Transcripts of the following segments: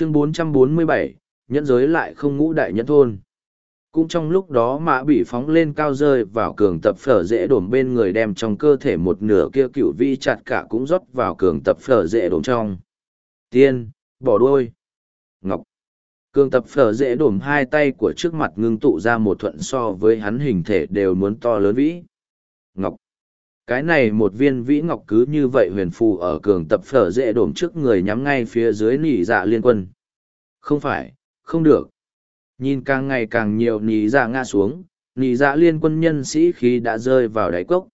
chương 447, nhẫn giới lại không ngũ đại nhẫn thôn. Cũng trong lúc đó mã bị phóng lên cao rơi vào cường tập phở dễ đổm bên người đem trong cơ thể một nửa kia cựu vi chặt cả cũng rót vào cường tập phở dễ đổm trong. Tiên, bỏ đuôi. Ngọc. Cường tập phở dễ đổm hai tay của trước mặt ngưng tụ ra một thuận so với hắn hình thể đều muốn to lớn vĩ. Ngọc. Cái này một viên vĩ ngọc cứ như vậy huyền phù ở cường tập phở dễ đổm trước người nhắm ngay phía dưới nỉ dạ liên quân. Không phải, không được. Nhìn càng ngày càng nhiều nỉ dạ ngã xuống, nỉ dạ liên quân nhân sĩ khí đã rơi vào đáy cốc.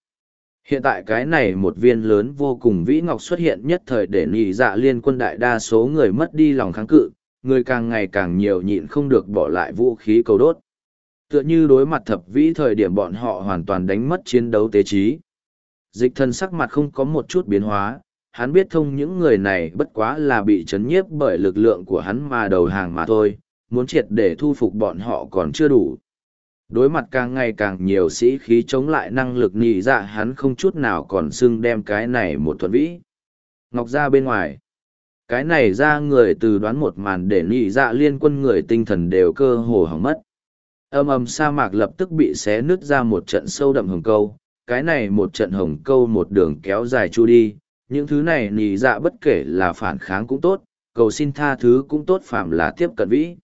Hiện tại cái này một viên lớn vô cùng vĩ ngọc xuất hiện nhất thời để nỉ dạ liên quân đại đa số người mất đi lòng kháng cự, người càng ngày càng nhiều nhịn không được bỏ lại vũ khí cầu đốt. Tựa như đối mặt thập vĩ thời điểm bọn họ hoàn toàn đánh mất chiến đấu tế trí. Dịch thân sắc mặt không có một chút biến hóa, hắn biết thông những người này bất quá là bị chấn nhiếp bởi lực lượng của hắn mà đầu hàng mà thôi, muốn triệt để thu phục bọn họ còn chưa đủ. Đối mặt càng ngày càng nhiều sĩ khí chống lại năng lực nhị dạ hắn không chút nào còn xưng đem cái này một thuận vĩ. Ngọc ra bên ngoài. Cái này ra người từ đoán một màn để nhị dạ liên quân người tinh thần đều cơ hồ hỏng mất. Âm ầm sa mạc lập tức bị xé nứt ra một trận sâu đậm hồng câu, cái này một trận hồng câu một đường kéo dài chu đi, những thứ này nì dạ bất kể là phản kháng cũng tốt, cầu xin tha thứ cũng tốt phạm là tiếp cận vĩ.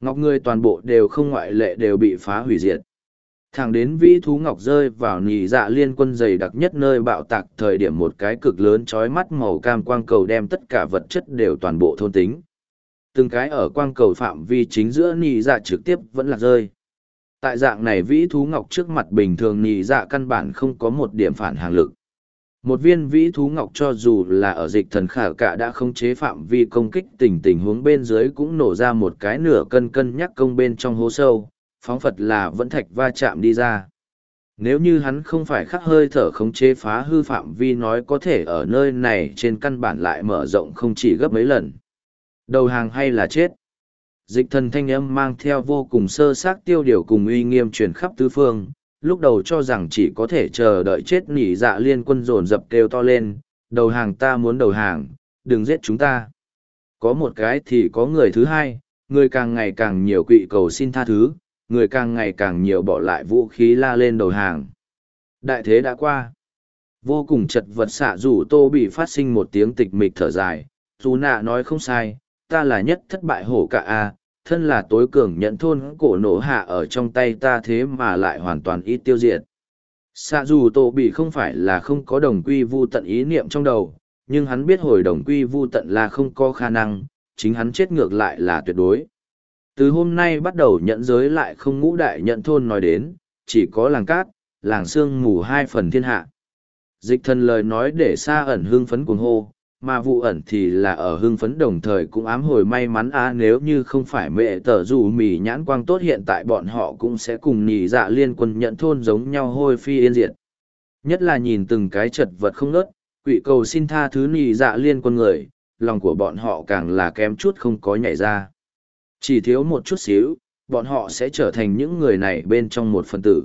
Ngọc người toàn bộ đều không ngoại lệ đều bị phá hủy diệt. Thẳng đến vĩ thú ngọc rơi vào nì dạ liên quân dày đặc nhất nơi bạo tạc thời điểm một cái cực lớn trói mắt màu cam quang cầu đem tất cả vật chất đều toàn bộ thôn tính. Từng cái ở quang cầu phạm vi chính giữa nì dạ trực tiếp vẫn là rơi. Tại dạng này vĩ thú ngọc trước mặt bình thường nhị dạ căn bản không có một điểm phản hàng lực. Một viên vĩ thú ngọc cho dù là ở dịch thần khả cả đã không chế phạm vi công kích tình tình huống bên dưới cũng nổ ra một cái nửa cân cân nhắc công bên trong hố sâu, phóng phật là vẫn thạch va chạm đi ra. Nếu như hắn không phải khắc hơi thở không chế phá hư phạm vi nói có thể ở nơi này trên căn bản lại mở rộng không chỉ gấp mấy lần. Đầu hàng hay là chết? Dịch thần thanh âm mang theo vô cùng sơ xác tiêu điều cùng uy nghiêm truyền khắp tứ phương, lúc đầu cho rằng chỉ có thể chờ đợi chết nỉ dạ liên quân dồn dập kêu to lên, đầu hàng ta muốn đầu hàng, đừng giết chúng ta. Có một cái thì có người thứ hai, người càng ngày càng nhiều quỵ cầu xin tha thứ, người càng ngày càng nhiều bỏ lại vũ khí la lên đầu hàng. Đại thế đã qua. Vô cùng chật vật xạ rủ tô bị phát sinh một tiếng tịch mịch thở dài, dù nạ nói không sai, ta là nhất thất bại hổ cả a thân là tối cường nhận thôn cổ nổ hạ ở trong tay ta thế mà lại hoàn toàn ít tiêu diệt. Xạ dù tổ bị không phải là không có đồng quy vu tận ý niệm trong đầu, nhưng hắn biết hồi đồng quy vu tận là không có khả năng, chính hắn chết ngược lại là tuyệt đối. Từ hôm nay bắt đầu nhận giới lại không ngũ đại nhận thôn nói đến, chỉ có làng cát, làng sương mù hai phần thiên hạ. Dịch thần lời nói để xa ẩn hương phấn cuồng hô, mà vụ ẩn thì là ở hưng phấn đồng thời cũng ám hồi may mắn á, nếu như không phải mẹ tờ dù mì nhãn quang tốt hiện tại bọn họ cũng sẽ cùng nhị dạ liên quân nhận thôn giống nhau hôi phi yên diệt. Nhất là nhìn từng cái chật vật không nớt quỵ cầu xin tha thứ nhị dạ liên quân người, lòng của bọn họ càng là kém chút không có nhảy ra. Chỉ thiếu một chút xíu, bọn họ sẽ trở thành những người này bên trong một phần tử.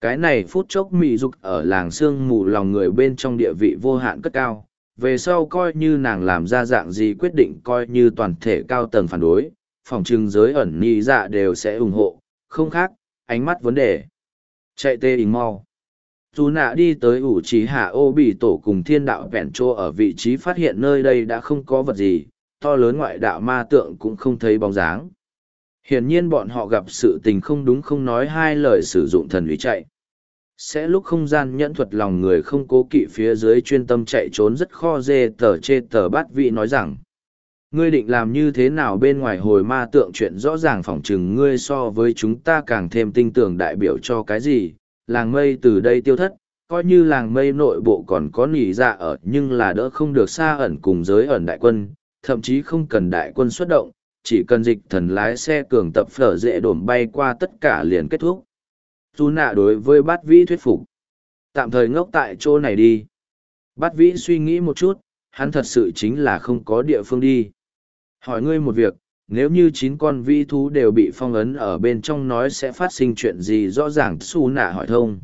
Cái này phút chốc mị dục ở làng sương mù lòng người bên trong địa vị vô hạn cất cao về sau coi như nàng làm ra dạng gì quyết định coi như toàn thể cao tầng phản đối, phòng trưng giới ẩn nhị dạ đều sẽ ủng hộ, không khác, ánh mắt vấn đề. Chạy tê ình mau. Dù nạ đi tới ủ trí hạ ô bị tổ cùng thiên đạo vẹn trô ở vị trí phát hiện nơi đây đã không có vật gì, to lớn ngoại đạo ma tượng cũng không thấy bóng dáng. Hiển nhiên bọn họ gặp sự tình không đúng không nói hai lời sử dụng thần lý chạy. Sẽ lúc không gian nhẫn thuật lòng người không cố kỵ phía dưới chuyên tâm chạy trốn rất kho dê tờ chê tờ bát vị nói rằng. Ngươi định làm như thế nào bên ngoài hồi ma tượng chuyện rõ ràng phỏng chừng ngươi so với chúng ta càng thêm tinh tưởng đại biểu cho cái gì, làng mây từ đây tiêu thất, coi như làng mây nội bộ còn có nỉ dạ ở nhưng là đỡ không được xa ẩn cùng giới ẩn đại quân, thậm chí không cần đại quân xuất động, chỉ cần dịch thần lái xe cường tập phở dễ đổm bay qua tất cả liền kết thúc dù nạ đối với bát vĩ thuyết phục. Tạm thời ngốc tại chỗ này đi. Bát vĩ suy nghĩ một chút hắn thật sự chính là không có địa phương đi. Hỏi ngươi một việc nếu như chín con vĩ thú đều bị phong ấn ở bên trong nói sẽ phát sinh chuyện gì rõ ràng xù nạ hỏi thông.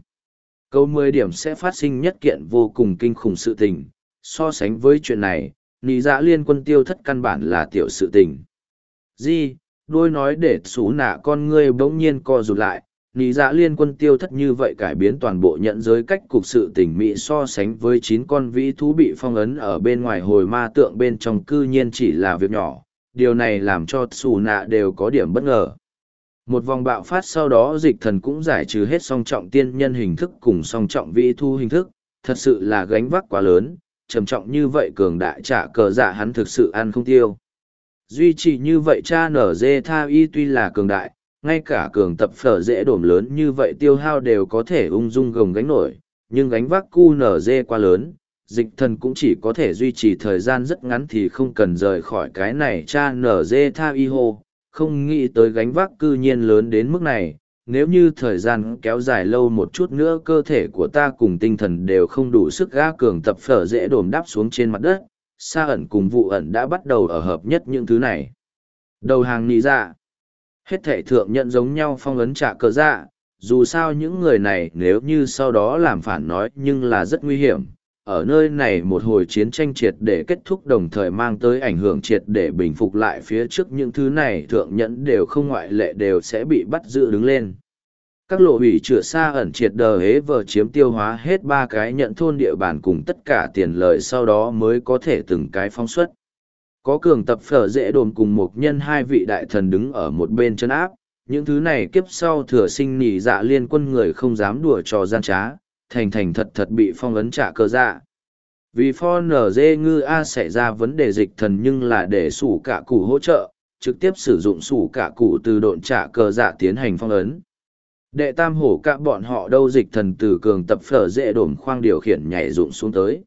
Câu mười điểm sẽ phát sinh nhất kiện vô cùng kinh khủng sự tình. So sánh với chuyện này nị dạ liên quân tiêu thất căn bản là tiểu sự tình. Di, đôi nói để xú nạ con ngươi bỗng nhiên co rụt lại, nị dạ liên quân tiêu thất như vậy cải biến toàn bộ nhận giới cách cục sự tình mỹ so sánh với chín con vĩ thú bị phong ấn ở bên ngoài hồi ma tượng bên trong cư nhiên chỉ là việc nhỏ. Điều này làm cho xù nạ đều có điểm bất ngờ. Một vòng bạo phát sau đó dịch thần cũng giải trừ hết song trọng tiên nhân hình thức cùng song trọng vĩ thu hình thức. Thật sự là gánh vác quá lớn. Trầm trọng như vậy cường đại trả cờ dạ hắn thực sự ăn không tiêu. Duy trì như vậy cha nở dê tha y tuy là cường đại ngay cả cường tập phở dễ đổm lớn như vậy tiêu hao đều có thể ung dung gồng gánh nổi, nhưng gánh vác cu nở dê quá lớn, dịch thần cũng chỉ có thể duy trì thời gian rất ngắn thì không cần rời khỏi cái này cha nở dê tha y hô. Không nghĩ tới gánh vác cư nhiên lớn đến mức này, nếu như thời gian kéo dài lâu một chút nữa cơ thể của ta cùng tinh thần đều không đủ sức ga cường tập phở dễ đổm đáp xuống trên mặt đất xa ẩn cùng vụ ẩn đã bắt đầu ở hợp nhất những thứ này. Đầu hàng nị dạ hết thể thượng nhận giống nhau phong ấn trả cờ dạ dù sao những người này nếu như sau đó làm phản nói nhưng là rất nguy hiểm ở nơi này một hồi chiến tranh triệt để kết thúc đồng thời mang tới ảnh hưởng triệt để bình phục lại phía trước những thứ này, thượng nhẫn đều không ngoại lệ đều sẽ bị bắt giữ đứng lên. Các lộ ủy chữa xa ẩn triệt đờ hế vờ chiếm tiêu hóa hết ba cái nhận thôn địa bàn cùng tất cả tiền lợi sau đó mới có thể từng cái phóng xuất. Có cường tập phở dễ đồn cùng một nhân hai vị đại thần đứng ở một bên chân áp, những thứ này kiếp sau thừa sinh nỉ dạ liên quân người không dám đùa trò gian trá, thành thành thật thật bị phong ấn trả cơ dạ. Vì pho nở dê ngư A xảy ra vấn đề dịch thần nhưng là để sủ cả cụ hỗ trợ, trực tiếp sử dụng sủ cả cụ từ độn trả cờ dạ tiến hành phong ấn. Đệ tam hổ cả bọn họ đâu dịch thần từ cường tập phở dễ đổm khoang điều khiển nhảy dụng xuống tới.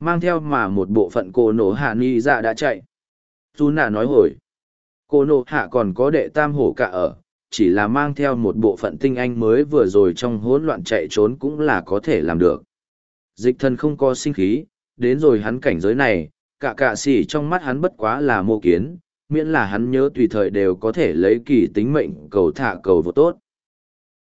Mang theo mà một bộ phận cô nổ hạ ni dạ đã chạy. Dù nà nói hồi. Cô nổ hạ còn có đệ tam hổ cả ở, chỉ là mang theo một bộ phận tinh anh mới vừa rồi trong hỗn loạn chạy trốn cũng là có thể làm được. Dịch thân không có sinh khí, đến rồi hắn cảnh giới này, cả cả xỉ trong mắt hắn bất quá là mô kiến, miễn là hắn nhớ tùy thời đều có thể lấy kỳ tính mệnh cầu thả cầu vô tốt.